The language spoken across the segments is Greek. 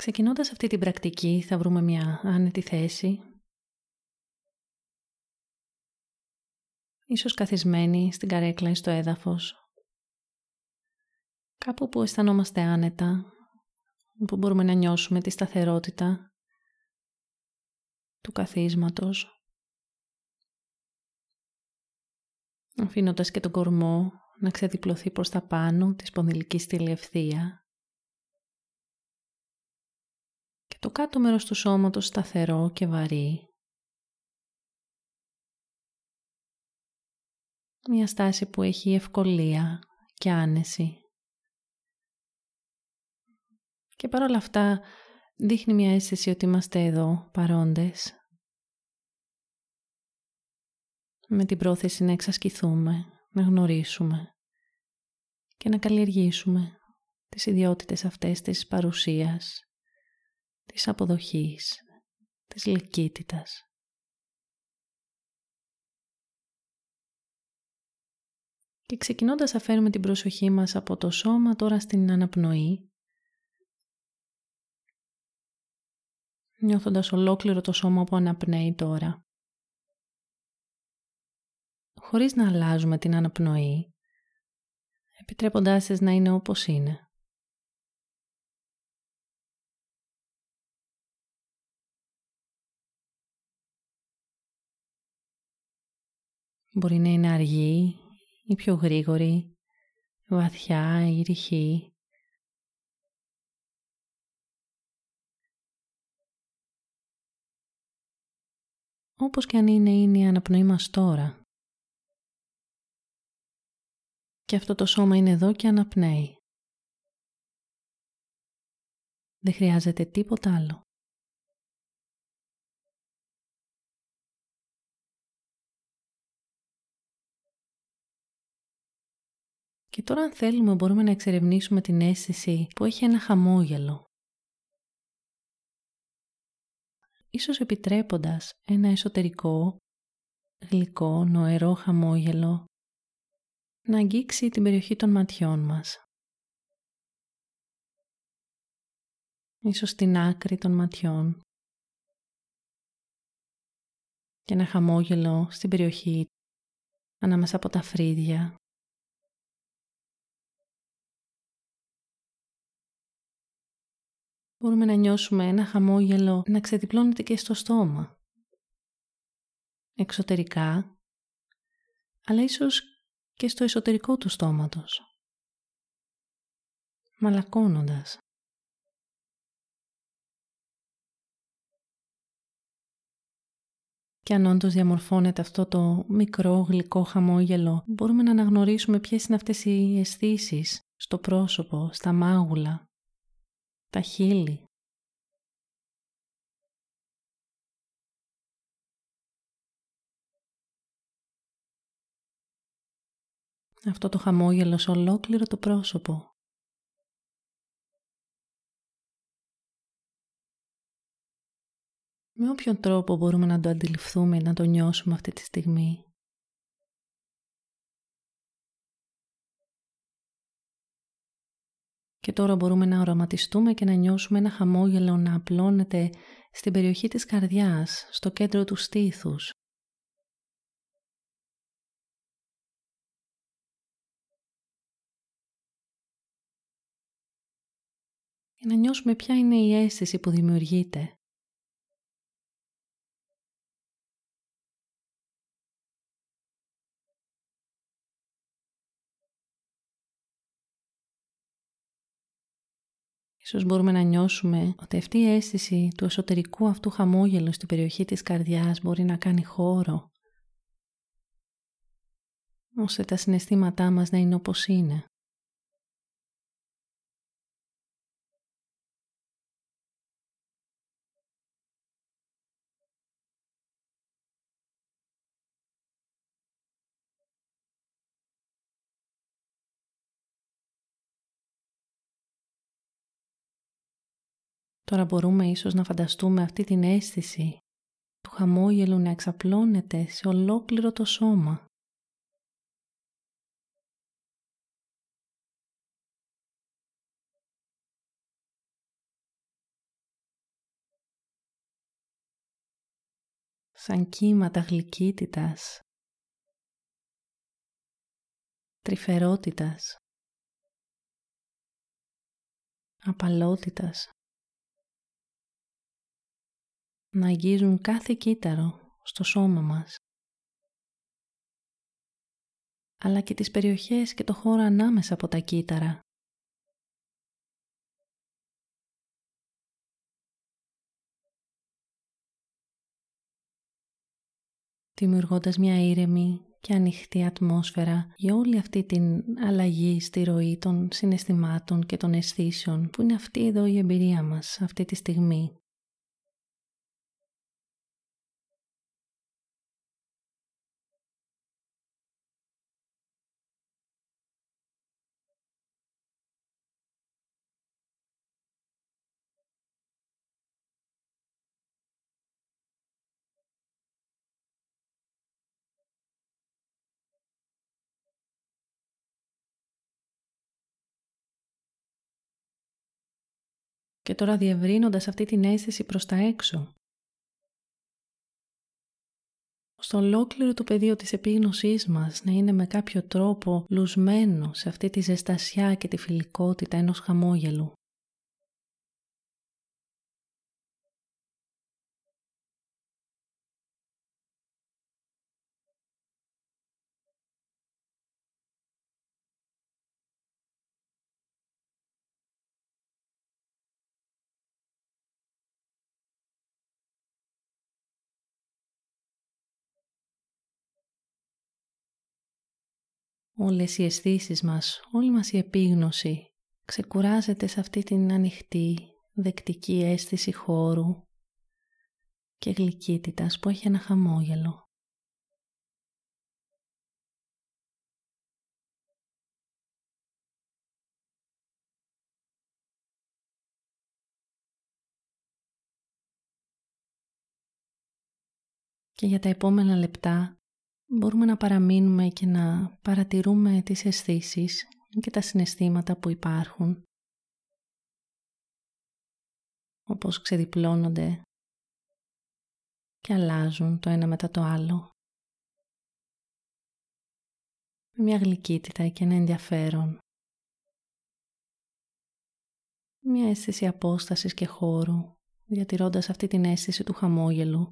Ξεκινώντας αυτή την πρακτική θα βρούμε μια άνετη θέση. Ίσως καθισμένη στην καρέκλα ή στο έδαφος. Κάπου που αισθανόμαστε άνετα, που μπορούμε να νιώσουμε τη σταθερότητα του καθίσματος. Αφήνοντας και τον κορμό να ξεδιπλωθεί προς τα πάνω της σπονδυλικής στήλη ευθεία. Και το κάτω μέρος του σώματος σταθερό και βαρύ. Μια στάση που έχει ευκολία και άνεση. Και παρόλα αυτά δείχνει μια αίσθηση ότι είμαστε εδώ παρόντες. Με την πρόθεση να εξασκηθούμε, να γνωρίσουμε και να καλλιεργήσουμε τις ιδιότητες αυτές της παρουσίας, της αποδοχής, της λυκύτητας. Και ξεκινώντας αφαίρουμε την προσοχή μας από το σώμα τώρα στην αναπνοή νιώθοντας ολόκληρο το σώμα που αναπνέει τώρα. Χωρίς να αλλάζουμε την αναπνοή, επιτρέποντάς τις να είναι όπως είναι. Μπορεί να είναι αργή ή πιο γρήγορη, βαθιά ή ρηχή. όπως και αν είναι, είναι η αναπνοή μας τώρα. Και αυτό το σώμα είναι εδώ και αναπνέει. Δεν χρειάζεται τίποτα άλλο. Και τώρα αν θέλουμε μπορούμε να εξερευνήσουμε την αίσθηση που έχει ένα χαμόγελο. Ίσως επιτρέποντας ένα εσωτερικό, γλυκό, νοερό χαμόγελο να αγγίξει την περιοχή των ματιών μας. Ίσως την άκρη των ματιών. Και ένα χαμόγελο στην περιοχή ανάμεσα από τα φρύδια μπορούμε να νιώσουμε ένα χαμόγελο να ξεδιπλώνεται και στο στόμα. Εξωτερικά, αλλά ίσως και στο εσωτερικό του στόματος. Μαλακώνοντας. Και αν όντως διαμορφώνεται αυτό το μικρό γλυκό χαμόγελο, μπορούμε να αναγνωρίσουμε ποιες είναι αυτές οι αισθήσεις στο πρόσωπο, στα μάγουλα, τα χείλη. Αυτό το χαμόγελο σε ολόκληρο το πρόσωπο. Με όποιον τρόπο μπορούμε να το αντιληφθούμε, να το νιώσουμε αυτή τη στιγμή. Και τώρα μπορούμε να οραματιστούμε και να νιώσουμε ένα χαμόγελο να απλώνεται στην περιοχή της καρδιάς, στο κέντρο του στήθους. Για να νιώσουμε ποια είναι η αίσθηση που δημιουργείται. Ίσως μπορούμε να νιώσουμε ότι αυτή η αίσθηση του εσωτερικού αυτού χαμόγελου στην περιοχή της καρδιάς μπορεί να κάνει χώρο ώστε τα συναισθήματά μας να είναι όπως είναι. Τώρα μπορούμε ίσως να φανταστούμε αυτή την αίσθηση του χαμόγελου να εξαπλώνεται σε ολόκληρο το σώμα. σαν κύματα γλυκύτητας, τρυφερότητας, απαλότητας να αγγίζουν κάθε κύτταρο στο σώμα μας, αλλά και τις περιοχές και το χώρο ανάμεσα από τα κύτταρα. δημιουργώντας μια ήρεμη και ανοιχτή ατμόσφαιρα για όλη αυτή την αλλαγή στη ροή των συναισθημάτων και των αισθήσεων που είναι αυτή εδώ η εμπειρία μας αυτή τη στιγμή. Και τώρα διευρύνοντας αυτή την αίσθηση προς τα έξω. Στο ολόκληρο το πεδίο της επίγνωσής μας να είναι με κάποιο τρόπο λουσμένο σε αυτή τη ζεστασιά και τη φιλικότητα ενός χαμόγελου. Όλες οι αισθήσεις μας, όλη μας η επίγνωση ξεκουράζεται σε αυτή την ανοιχτή, δεκτική αίσθηση χώρου και γλυκύτητας που έχει ένα χαμόγελο. Και για τα επόμενα λεπτά μπορούμε να παραμείνουμε και να παρατηρούμε τις αισθήσεις και τα συναισθήματα που υπάρχουν όπως ξεδιπλώνονται και αλλάζουν το ένα μετά το άλλο. Με μια γλυκύτητα και ένα ενδιαφέρον. Μια αίσθηση απόστασης και χώρου διατηρώντας αυτή την αίσθηση του χαμόγελου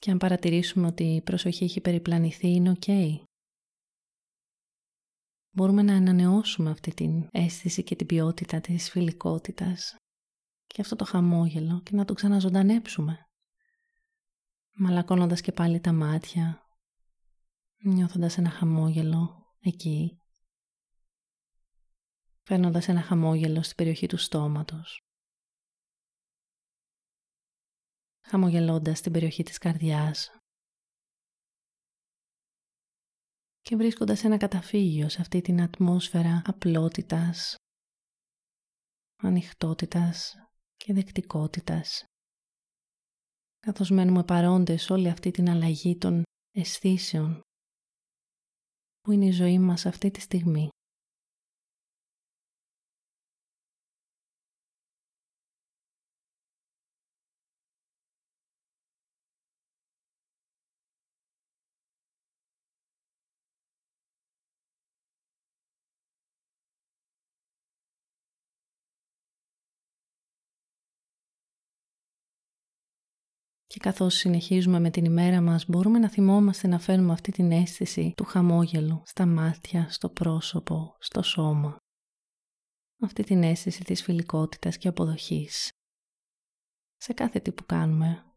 Και αν παρατηρήσουμε ότι η προσοχή έχει περιπλανηθεί είναι ok. Μπορούμε να ανανεώσουμε αυτή την αίσθηση και την ποιότητα της φιλικότητας και αυτό το χαμόγελο και να το ξαναζωντανέψουμε. Μαλακώνοντας και πάλι τα μάτια, νιώθοντας ένα χαμόγελο εκεί, φέρνοντας ένα χαμόγελο στην περιοχή του στόματος. Χαμογελώντας την περιοχή της καρδιάς και βρίσκοντας ένα καταφύγιο σε αυτή την ατμόσφαιρα απλότητας, ανοιχτότητας και δεκτικότητας. Καθώς μένουμε παρόντες όλη αυτή την αλλαγή των αισθήσεων που είναι η ζωή μας αυτή τη στιγμή. Και καθώς συνεχίζουμε με την ημέρα μας μπορούμε να θυμόμαστε να φέρνουμε αυτή την αίσθηση του χαμόγελου στα μάτια, στο πρόσωπο, στο σώμα. Αυτή την αίσθηση της φιλικότητας και αποδοχής. Σε κάθε τι που κάνουμε,